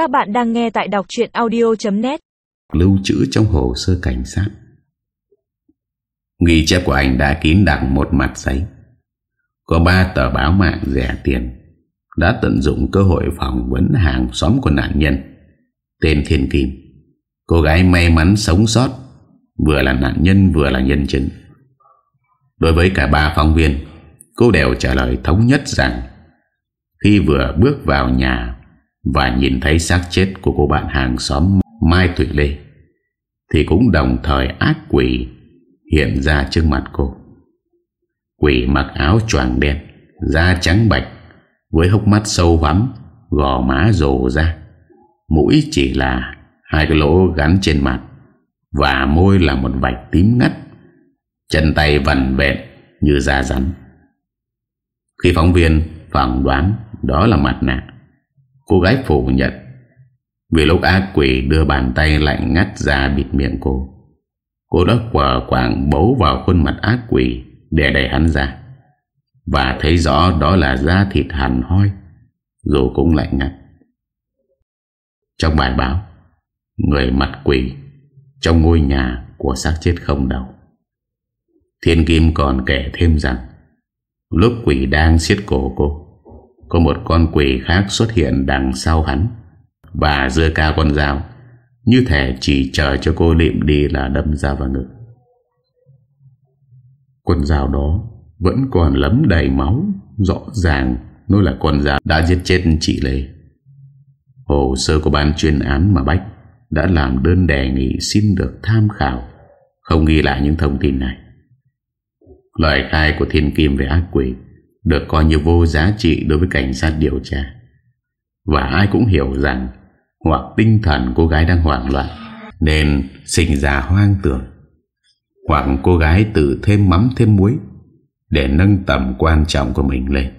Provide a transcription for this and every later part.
Các bạn đang nghe tại đọc chuyện audio.net Lưu trữ trong hồ sơ cảnh sát. Ghi chép của anh đã kín đặng một mặt giấy. Có ba tờ báo mạng rẻ tiền. Đã tận dụng cơ hội phỏng vấn hàng xóm của nạn nhân. Tên Thiên Kim. Cô gái may mắn sống sót. Vừa là nạn nhân, vừa là nhân chứng. Đối với cả ba phóng viên, Cô đều trả lời thống nhất rằng Khi vừa bước vào nhà và nhìn thấy xác chết của cô bạn hàng xóm Mai Thủy Lê, Thì cũng đồng thời ác quỷ Hiện ra trước mặt cô. Quỷ mặc áo choàng đen, Da trắng bạch, Với hốc mắt sâu hoắm, Gò má rồ ra, Mũi chỉ là Hai cái lỗ gắn trên mặt Và môi là một vạch tím ngắt, Chân tay vằn vẹn Như da rắn. Khi phóng viên phỏng đoán Đó là mặt nạ Cô gái phủ nhận. Vì lúc ác quỷ đưa bàn tay lạnh ngắt ra bịt miệng cô Cô đã quả quảng bấu vào khuôn mặt ác quỷ Để đẩy hắn ra. Và thấy rõ đó là da thịt hẳn hoi, Dù cũng lạnh ngắt. Trong bài báo, Người mặt quỷ Trong ngôi nhà của xác chết không đầu. Thiên Kim còn kể thêm rằng, Lúc quỷ đang siết cổ cô có một con quỷ khác xuất hiện đằng sau hắn. Và dơ cao con dao, Như thể chỉ chờ cho cô liệm đi là đâm ra vào ngực. Con dao đó Vẫn còn lấm đầy máu, Rõ ràng Nó là con dao đã giết chết chị Lê. Hồ sơ của ban chuyên án mà Bách Đã làm đơn đề nghị xin được tham khảo, Không ghi lại những thông tin này. Lời khai của Thiên Kim về ác quỷ được coi như vô giá trị đối với cảnh sát điều tra. Và ai cũng hiểu rằng hoặc tinh thần cô gái đang hoảng loạn nên sinh ra hoang tưởng, hoặc cô gái tự thêm mắm thêm muối để nâng tầm quan trọng của mình lên.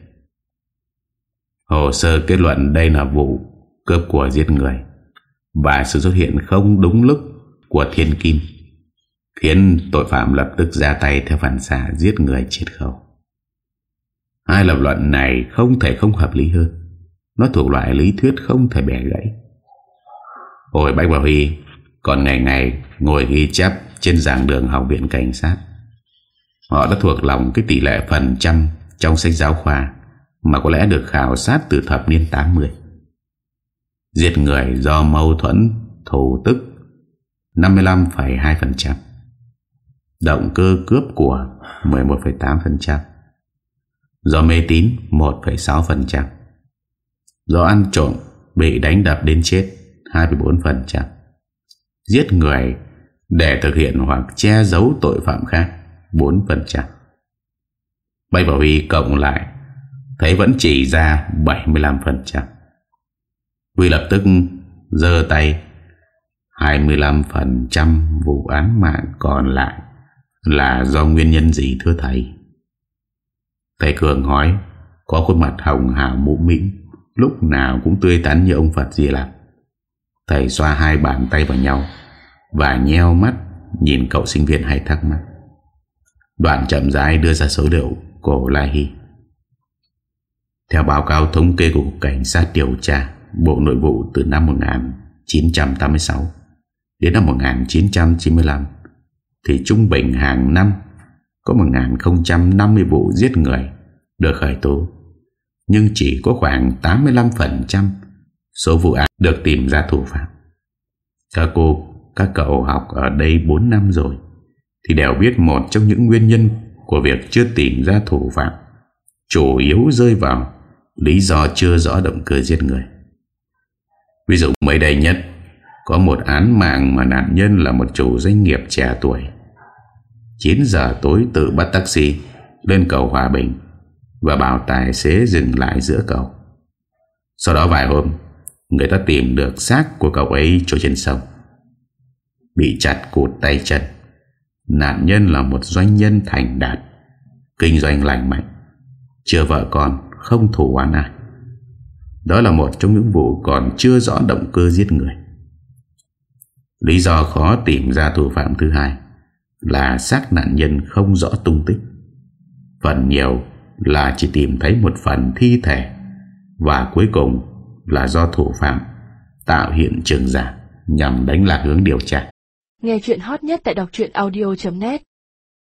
Hồ sơ kết luận đây là vụ cướp của giết người và sự xuất hiện không đúng lúc của Thiên Kim, khiến tội phạm lập tức ra tay theo phản xạ giết người chết khẩu. Hai lập luận này không thể không hợp lý hơn. Nó thuộc loại lý thuyết không thể bẻ gãy. Hồi Bách Bảo Huy còn ngày ngày ngồi ghi chép trên giảng đường học viện cảnh sát. Họ đã thuộc lòng cái tỷ lệ phần trăm trong sách giáo khoa mà có lẽ được khảo sát từ thập niên 80. Giết người do mâu thuẫn thù tức 55,2%. Động cơ cướp của 11,8% Do mê tín 1,6% Do ăn trộm Bị đánh đập đến chết 2,4% Giết người Để thực hiện hoặc che giấu tội phạm khác 4% Bay vào Huy cộng lại Thấy vẫn chỉ ra 75% Huy lập tức Dơ tay 25% vụ án mạng còn lại là do nguyên nhân gì thưa thầy? Thầy Cường hỏi, có khuôn mặt hồng hào mũ mĩnh lúc nào cũng tươi tắn như ông Phật Di Lặc. Thầy xoa hai bàn tay vào nhau và nheo mắt nhìn cậu sinh viên hay thắc mắc. Đoạn chậm rãi đưa ra số liệu của La Hy. Theo báo cáo thống kê của Cảnh sát điều tra Bộ Nội vụ từ năm 1986 đến năm 1995 thì trung bình hàng năm có 1.050 vụ giết người được khởi tố. Nhưng chỉ có khoảng 85% số vụ án được tìm ra thủ phạm. Các cô, các cậu học ở đây 4 năm rồi thì đều biết một trong những nguyên nhân của việc chưa tìm ra thủ phạm chủ yếu rơi vào lý do chưa rõ động cơ giết người. Ví dụ mới đây nhất có một án mạng mà nạn nhân là một chủ doanh nghiệp trẻ tuổi 9 giờ tối tự bắt taxi lên cầu Hòa Bình và bảo tài xế dừng lại giữa cầu. Sau đó vài hôm, người ta tìm được xác của cậu ấy trôi trên sông. Bị chặt cụt tay chân. Nạn nhân là một doanh nhân thành đạt, kinh doanh lành mạnh, chưa vợ con, không thủ oán ai. Đó là một trong những vụ còn chưa rõ động cơ giết người. Lý do khó tìm ra thủ phạm thứ hai là xác nạn nhân không rõ tung tích. Phần nhiều là chỉ tìm thấy một phần thi thể và cuối cùng là do thủ phạm Tạo hiện trường giả Nhằm đánh lạc hướng điều tra Nghe chuyện hot nhất tại đọc audio.net